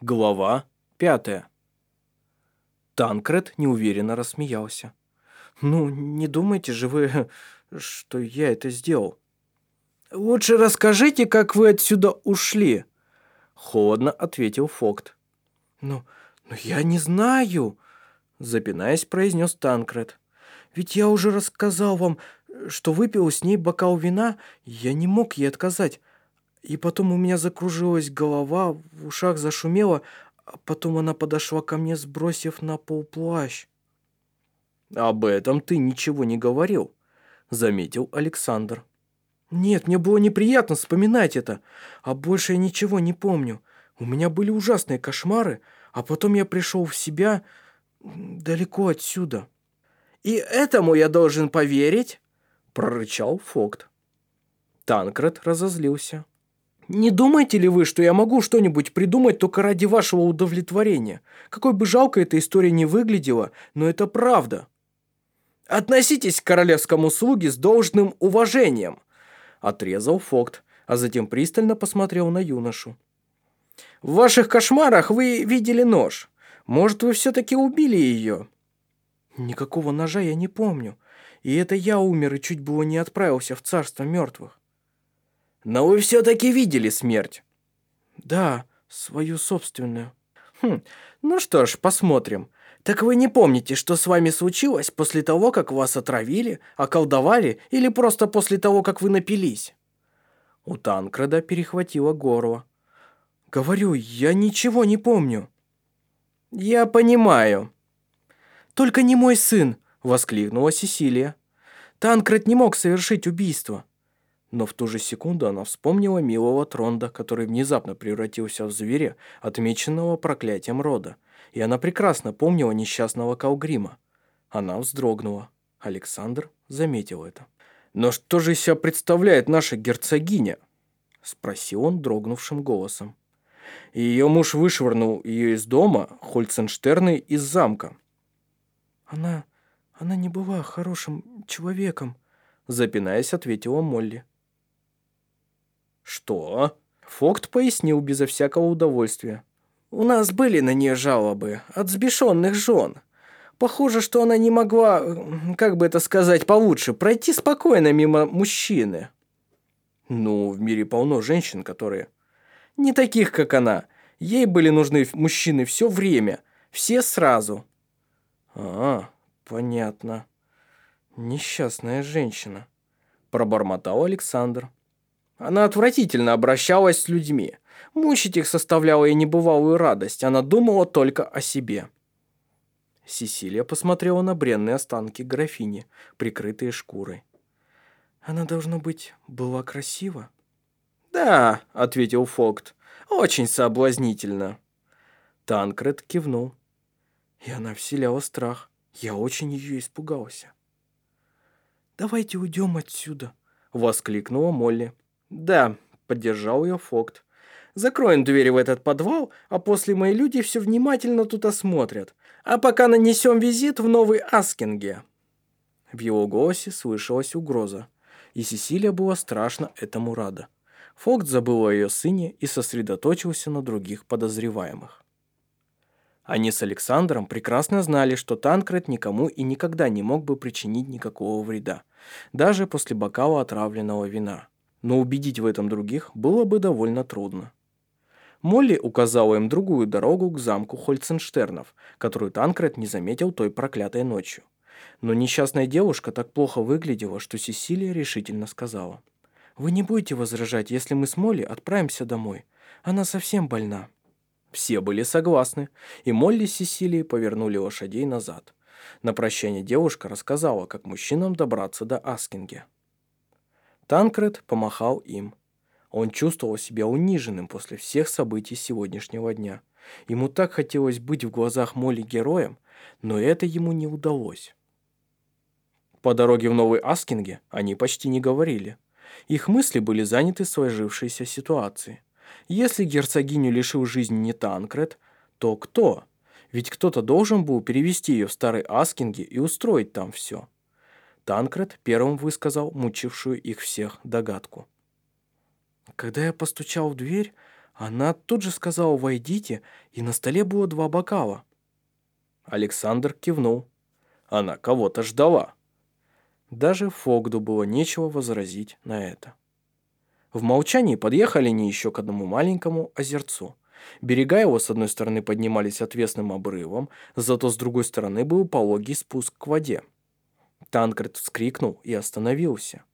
Глава пятая. Танкред неуверенно рассмеялся. «Ну, не думайте же вы, что я это сделал». «Лучше расскажите, как вы отсюда ушли», — холодно ответил Фокт. «Ну, ну я не знаю», — запинаясь, произнес Танкред. «Ведь я уже рассказал вам, что выпил с ней бокал вина, я не мог ей отказать. И потом у меня закружилась голова, в ушах зашумело, а потом она подошла ко мне, сбросив на пол плащ. «Об этом ты ничего не говорил», — заметил Александр. «Нет, мне было неприятно вспоминать это, а больше я ничего не помню. У меня были ужасные кошмары, а потом я пришел в себя далеко отсюда». «И этому я должен поверить?» — прорычал Фокт. Танкред разозлился. Не думаете ли вы, что я могу что-нибудь придумать только ради вашего удовлетворения? Какой бы жалко эта история не выглядела, но это правда. Относитесь к королевскому слуге с должным уважением, отрезал Фокт, а затем пристально посмотрел на юношу. В ваших кошмарах вы видели нож. Может, вы все-таки убили ее? Никакого ножа я не помню. И это я умер и чуть было не отправился в царство мертвых. Но вы все-таки видели смерть. Да, свою собственную. Хм, ну что ж, посмотрим. Так вы не помните, что с вами случилось после того, как вас отравили, околдовали или просто после того, как вы напились? У Танкреда перехватило горло. Говорю, я ничего не помню. Я понимаю. Только не мой сын, воскликнула Сесилия. Танкред не мог совершить убийство. Но в ту же секунду она вспомнила милого Тронда, который внезапно превратился в зверя, отмеченного проклятием рода. И она прекрасно помнила несчастного Калгрима. Она вздрогнула. Александр заметил это. «Но что же из себя представляет наша герцогиня?» Спросил он дрогнувшим голосом. Ее муж вышвырнул ее из дома, Хольценштерны из замка. «Она... она не была хорошим человеком», запинаясь, ответила Молли. «Что?» Фокт пояснил безо всякого удовольствия. «У нас были на нее жалобы от сбешенных жен. Похоже, что она не могла, как бы это сказать получше, пройти спокойно мимо мужчины». «Ну, в мире полно женщин, которые...» «Не таких, как она. Ей были нужны мужчины все время, все сразу». «А, понятно. Несчастная женщина», – пробормотал Александр. Она отвратительно обращалась с людьми. Мучить их составляла ей небывалую радость. Она думала только о себе. Сесилия посмотрела на бренные останки графини, прикрытые шкурой. «Она, должно быть, была красива?» «Да», — ответил Фокт, — «очень соблазнительно». Танкред кивнул. И она вселяла страх. Я очень ее испугался. «Давайте уйдем отсюда», — воскликнула Молли. «Да», — поддержал ее Фокт. «Закроем двери в этот подвал, а после мои люди все внимательно тут осмотрят. А пока нанесем визит в Новый Аскинге». В его голосе слышалась угроза, и Сесилия была страшно этому рада. Фокт забыл о ее сыне и сосредоточился на других подозреваемых. Они с Александром прекрасно знали, что Танкред никому и никогда не мог бы причинить никакого вреда, даже после бокала отравленного вина но убедить в этом других было бы довольно трудно. Молли указала им другую дорогу к замку Хольценштернов, которую Танкред не заметил той проклятой ночью. Но несчастная девушка так плохо выглядела, что Сесилия решительно сказала. «Вы не будете возражать, если мы с Молли отправимся домой. Она совсем больна». Все были согласны, и Молли с Сесилией повернули лошадей назад. На прощание девушка рассказала, как мужчинам добраться до Аскинге. Танкред помахал им. Он чувствовал себя униженным после всех событий сегодняшнего дня. Ему так хотелось быть в глазах Молли героем, но это ему не удалось. По дороге в Новый Аскинге они почти не говорили. Их мысли были заняты сложившейся ситуацией. Если герцогиню лишил жизни не Танкред, то кто? Ведь кто-то должен был перевести ее в Старый Аскинге и устроить там все. Танкред первым высказал мучившую их всех догадку. Когда я постучал в дверь, Она тут же сказала «войдите», и на столе было два бокала. Александр кивнул. Она кого-то ждала. Даже Фогду было нечего возразить на это. В молчании подъехали они еще к одному маленькому озерцу. Берега его с одной стороны поднимались отвесным обрывом, зато с другой стороны был пологий спуск к воде. Танкред вскрикнул и остановился.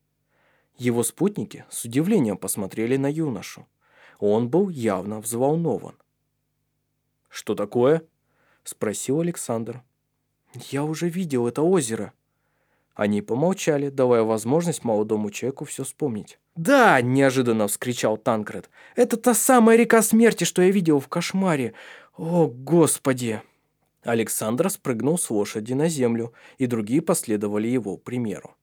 Его спутники с удивлением посмотрели на юношу. Он был явно взволнован. «Что такое?» – спросил Александр. «Я уже видел это озеро». Они помолчали, давая возможность молодому человеку все вспомнить. «Да!» – неожиданно вскричал Танкред. «Это та самая река смерти, что я видел в кошмаре. О, Господи!» Александр спрыгнул с лошади на землю, и другие последовали его примеру.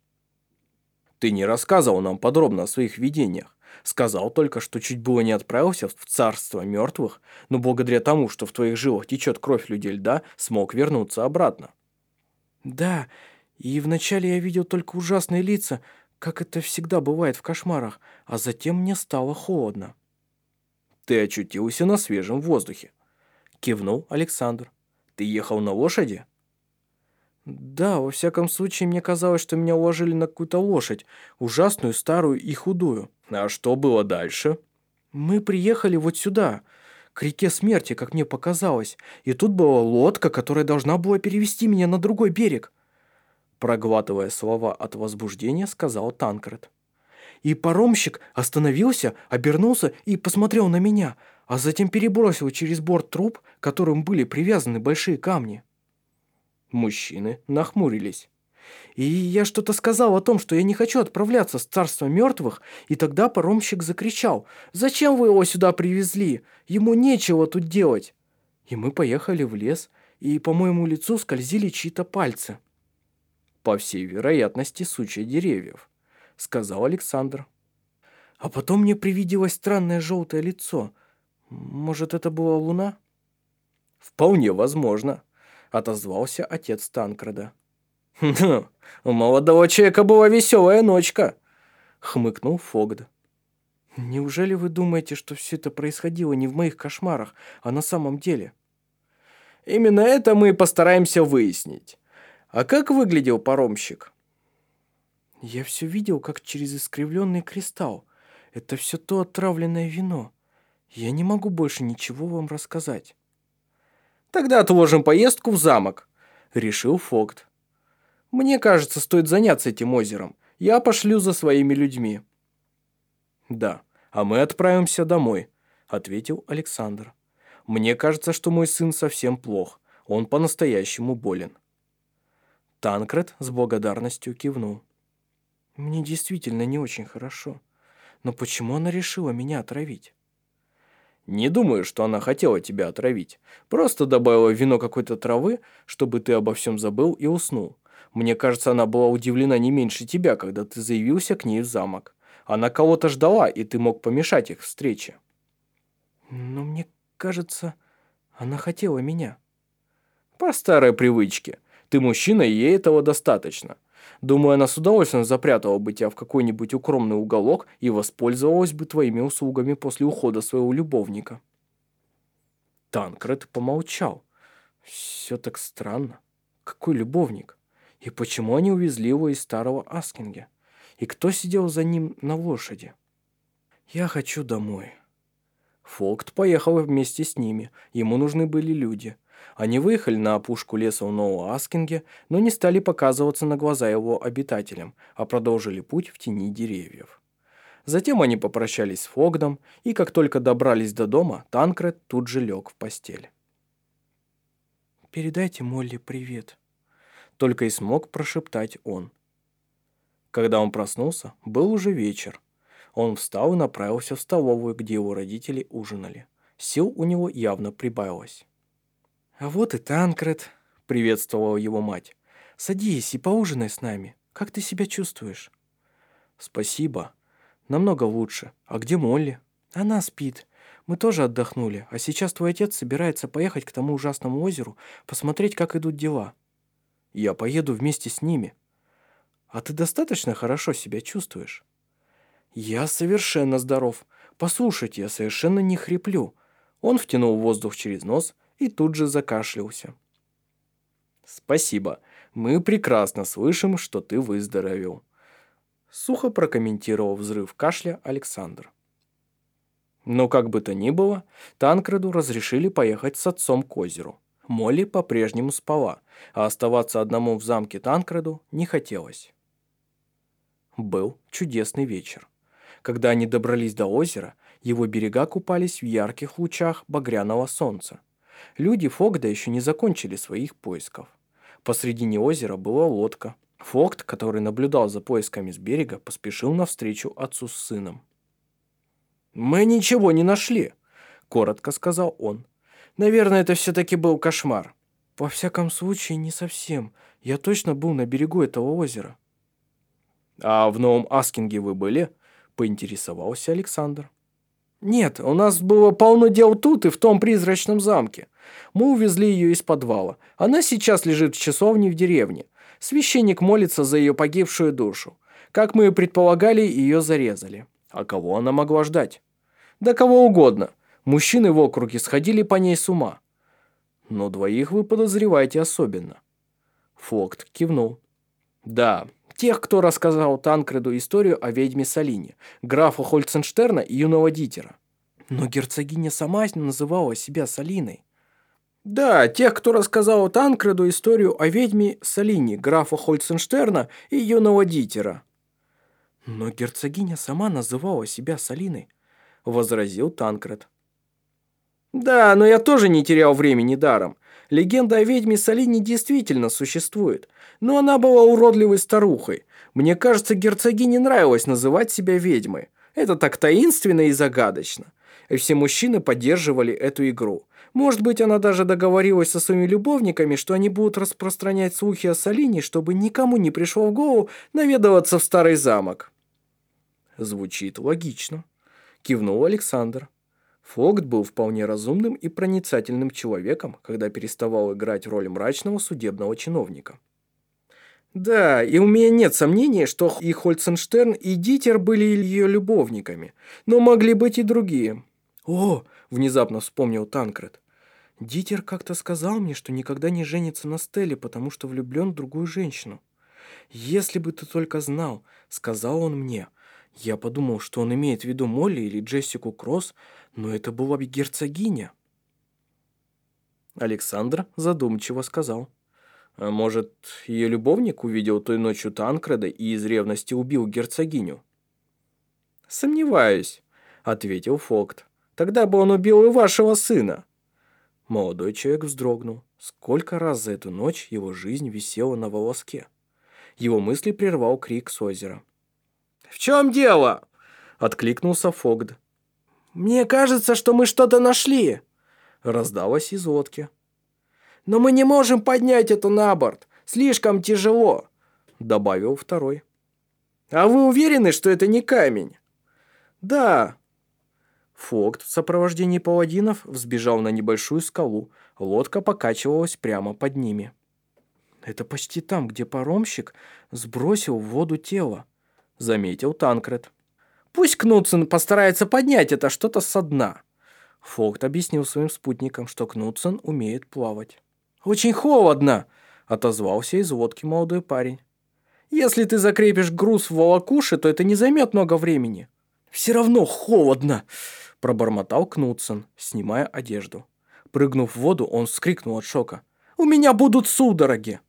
«Ты не рассказывал нам подробно о своих видениях. Сказал только, что чуть было не отправился в царство мертвых, но благодаря тому, что в твоих жилах течет кровь людей льда, смог вернуться обратно». «Да, и вначале я видел только ужасные лица, как это всегда бывает в кошмарах, а затем мне стало холодно». «Ты очутился на свежем воздухе», — кивнул Александр. «Ты ехал на лошади?» «Да, во всяком случае, мне казалось, что меня уложили на какую-то лошадь, ужасную, старую и худую». «А что было дальше?» «Мы приехали вот сюда, к реке смерти, как мне показалось, и тут была лодка, которая должна была перевести меня на другой берег». Проглатывая слова от возбуждения, сказал Танкред. И паромщик остановился, обернулся и посмотрел на меня, а затем перебросил через борт труп, к которым были привязаны большие камни. Мужчины нахмурились. И я что-то сказал о том, что я не хочу отправляться с царства мертвых, и тогда паромщик закричал, «Зачем вы его сюда привезли? Ему нечего тут делать!» И мы поехали в лес, и по моему лицу скользили чьи-то пальцы. «По всей вероятности, сучья деревьев», — сказал Александр. А потом мне привиделось странное желтое лицо. Может, это была луна? «Вполне возможно», отозвался отец Танкрада. «Хм, у молодого человека была веселая ночка», хмыкнул Фогд. «Неужели вы думаете, что все это происходило не в моих кошмарах, а на самом деле?» «Именно это мы и постараемся выяснить. А как выглядел паромщик?» «Я все видел, как через искривленный кристалл. Это все то отравленное вино. Я не могу больше ничего вам рассказать». Тогда отложим поездку в замок», — решил Фогт. «Мне кажется, стоит заняться этим озером. Я пошлю за своими людьми». «Да, а мы отправимся домой», — ответил Александр. «Мне кажется, что мой сын совсем плох. Он по-настоящему болен». Танкред с благодарностью кивнул. «Мне действительно не очень хорошо. Но почему она решила меня отравить?» Не думаю, что она хотела тебя отравить. Просто добавила вино какой-то травы, чтобы ты обо всем забыл и уснул. Мне кажется, она была удивлена не меньше тебя, когда ты заявился к ней в замок. Она кого-то ждала, и ты мог помешать их встрече. Но мне кажется, она хотела меня. По старой привычке. Ты мужчина, и ей этого достаточно. Думаю, она с удовольствием запрятала бы тебя в какой-нибудь укромный уголок и воспользовалась бы твоими услугами после ухода своего любовника». Танкред помолчал. «Все так странно. Какой любовник? И почему они увезли его из старого Аскинга? И кто сидел за ним на лошади?» «Я хочу домой». Фолкт поехал вместе с ними. Ему нужны были люди. Они выехали на опушку леса у Нового Аскинге, но не стали показываться на глаза его обитателям, а продолжили путь в тени деревьев. Затем они попрощались с Фогдом, и как только добрались до дома, Танкред тут же лег в постель. «Передайте Молли привет», — только и смог прошептать он. Когда он проснулся, был уже вечер. Он встал и направился в столовую, где его родители ужинали. Сил у него явно прибавилось. «А вот и Танкред», — приветствовала его мать. «Садись и поужинай с нами. Как ты себя чувствуешь?» «Спасибо. Намного лучше. А где Молли?» «Она спит. Мы тоже отдохнули, а сейчас твой отец собирается поехать к тому ужасному озеру, посмотреть, как идут дела». «Я поеду вместе с ними». «А ты достаточно хорошо себя чувствуешь?» «Я совершенно здоров. Послушайте, я совершенно не хриплю». Он втянул воздух через нос и тут же закашлялся. «Спасибо. Мы прекрасно слышим, что ты выздоровел», — сухо прокомментировал взрыв кашля Александр. Но как бы то ни было, Танкреду разрешили поехать с отцом к озеру. Молли по-прежнему спала, а оставаться одному в замке Танкреду не хотелось. Был чудесный вечер. Когда они добрались до озера, его берега купались в ярких лучах багряного солнца. Люди Фогда еще не закончили своих поисков. Посредине озера была лодка. Фогд, который наблюдал за поисками с берега, поспешил навстречу отцу с сыном. «Мы ничего не нашли», — коротко сказал он. «Наверное, это все-таки был кошмар». «Во всяком случае, не совсем. Я точно был на берегу этого озера». «А в Новом Аскинге вы были?» — поинтересовался Александр. «Нет, у нас было полно дел тут и в том призрачном замке. Мы увезли ее из подвала. Она сейчас лежит в часовне в деревне. Священник молится за ее погибшую душу. Как мы и предполагали, ее зарезали. А кого она могла ждать? Да кого угодно. Мужчины в округе сходили по ней с ума. Но двоих вы подозреваете особенно. Фокт кивнул. Да, тех, кто рассказал Танкреду историю о ведьме Салине, графа Хольценштерна и юного Дитера. Но герцогиня сама называла себя Салиной. Да, тех, кто рассказал Танкреду историю о ведьме Салине, графа Хольценштерна и юного Дитера. Но герцогиня сама называла себя Салиной, возразил Танкред. Да, но я тоже не терял времени даром. Легенда о ведьме Салине действительно существует, но она была уродливой старухой. Мне кажется, герцогине нравилось называть себя ведьмой. Это так таинственно и загадочно. И все мужчины поддерживали эту игру. Может быть, она даже договорилась со своими любовниками, что они будут распространять слухи о Салине, чтобы никому не пришло в голову наведываться в старый замок. Звучит логично. Кивнул Александр. Фогт был вполне разумным и проницательным человеком, когда переставал играть роль мрачного судебного чиновника. Да, и у меня нет сомнений, что и Хольценштерн, и Дитер были ее любовниками, но могли быть и другие. О, внезапно вспомнил Танкред. Дитер как-то сказал мне, что никогда не женится на Стелле, потому что влюблен в другую женщину. Если бы ты только знал, сказал он мне. Я подумал, что он имеет в виду Молли или Джессику Кросс, но это была бы герцогиня. Александр задумчиво сказал. А может, ее любовник увидел той ночью Танкреда и из ревности убил герцогиню? «Сомневаюсь», — ответил Фокт. «Тогда бы он убил и вашего сына». Молодой человек вздрогнул. Сколько раз за эту ночь его жизнь висела на волоске. Его мысли прервал крик с озера. «В чем дело?» — откликнулся Фогд. «Мне кажется, что мы что-то нашли!» Раздалось из лодки. «Но мы не можем поднять это на борт! Слишком тяжело!» Добавил второй. «А вы уверены, что это не камень?» «Да». Фокт в сопровождении паладинов взбежал на небольшую скалу. Лодка покачивалась прямо под ними. «Это почти там, где паромщик сбросил в воду тело», — заметил Танкред. Пусть Кнутсен постарается поднять это что-то со дна. Фокт объяснил своим спутникам, что Кнутсен умеет плавать. «Очень холодно!» – отозвался из лодки молодой парень. «Если ты закрепишь груз в волокуше, то это не займет много времени». «Все равно холодно!» – пробормотал Кнутсен, снимая одежду. Прыгнув в воду, он вскрикнул от шока. «У меня будут судороги!»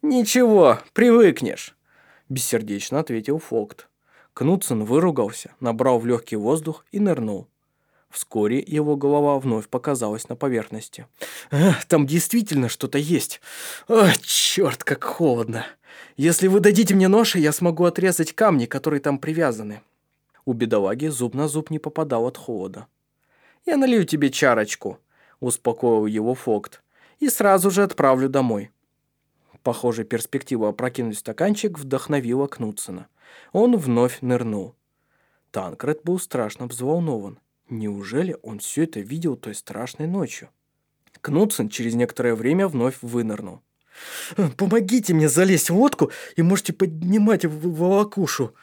«Ничего, привыкнешь!» – бессердечно ответил Фокт. Кнутсон выругался, набрал в легкий воздух и нырнул. Вскоре его голова вновь показалась на поверхности. «Там действительно что-то есть. О, черт, как холодно. Если вы дадите мне нож, я смогу отрезать камни, которые там привязаны». У бедолаги зуб на зуб не попадал от холода. «Я налью тебе чарочку», — успокоил его Фокт, «и сразу же отправлю домой». Похоже, перспектива опрокинуть стаканчик вдохновила Кнутсона. Он вновь нырнул. Танкред был страшно взволнован. Неужели он все это видел той страшной ночью? Кнутсен через некоторое время вновь вынырнул. «Помогите мне залезть в лодку и можете поднимать волокушу».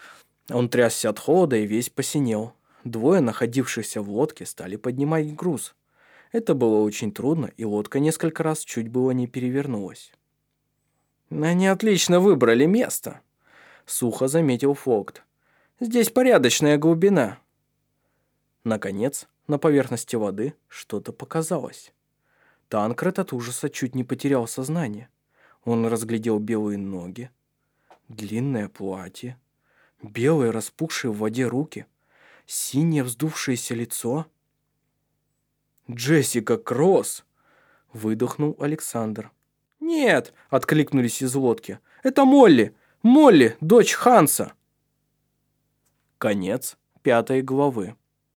Он трясся от холода и весь посинел. Двое, находившихся в лодке, стали поднимать груз. Это было очень трудно, и лодка несколько раз чуть было не перевернулась. «Они отлично выбрали место», — сухо заметил Фокт. «Здесь порядочная глубина». Наконец, на поверхности воды что-то показалось. Танкред от ужаса чуть не потерял сознание. Он разглядел белые ноги, длинное платье, белые распухшие в воде руки, синее вздувшееся лицо — «Джессика Кросс!» – выдохнул Александр. «Нет!» – откликнулись из лодки. «Это Молли! Молли, дочь Ханса!» Конец пятой главы.